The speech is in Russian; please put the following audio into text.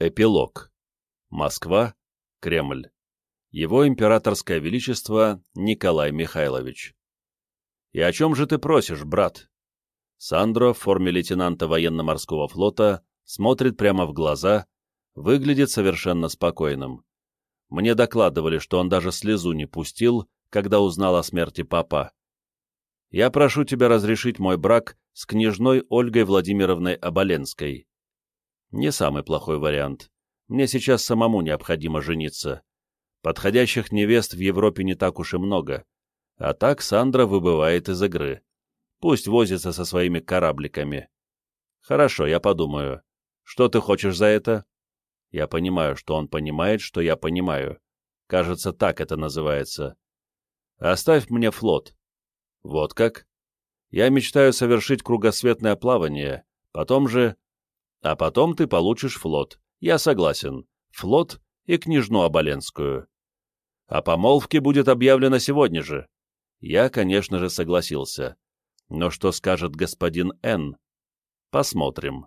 Эпилог. Москва, Кремль. Его императорское величество Николай Михайлович. «И о чем же ты просишь, брат?» Сандро в форме лейтенанта военно-морского флота смотрит прямо в глаза, выглядит совершенно спокойным. Мне докладывали, что он даже слезу не пустил, когда узнал о смерти папа. «Я прошу тебя разрешить мой брак с княжной Ольгой Владимировной Оболенской. Не самый плохой вариант. Мне сейчас самому необходимо жениться. Подходящих невест в Европе не так уж и много. А так Сандра выбывает из игры. Пусть возится со своими корабликами. Хорошо, я подумаю. Что ты хочешь за это? Я понимаю, что он понимает, что я понимаю. Кажется, так это называется. Оставь мне флот. Вот как? Я мечтаю совершить кругосветное плавание, потом же а потом ты получишь флот. Я согласен. Флот и княжну Оболенскую. А помолвке будет объявлено сегодня же. Я, конечно же, согласился. Но что скажет господин Н? Посмотрим.